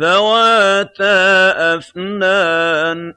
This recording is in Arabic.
ذَوَاتَا أَفْنَانٍ